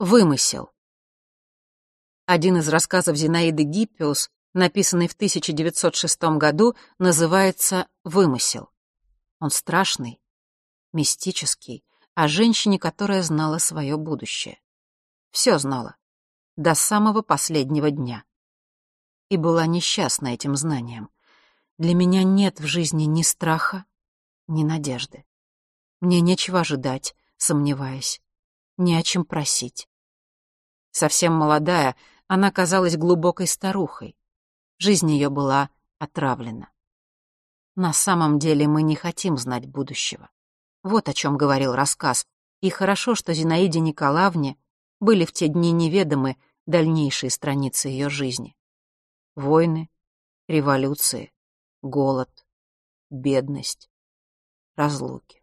Вымысел. Один из рассказов Зинаиды Гиппиус, написанный в 1906 году, называется «Вымысел». Он страшный, мистический, о женщине, которая знала свое будущее. Все знала. До самого последнего дня. И была несчастна этим знанием. Для меня нет в жизни ни страха, ни надежды. Мне нечего ожидать, сомневаясь, ни о чем просить. Совсем молодая, она казалась глубокой старухой. Жизнь ее была отравлена. На самом деле мы не хотим знать будущего. Вот о чем говорил рассказ. И хорошо, что Зинаиде Николаевне были в те дни неведомы дальнейшие страницы ее жизни. Войны, революции, голод, бедность, разлуки.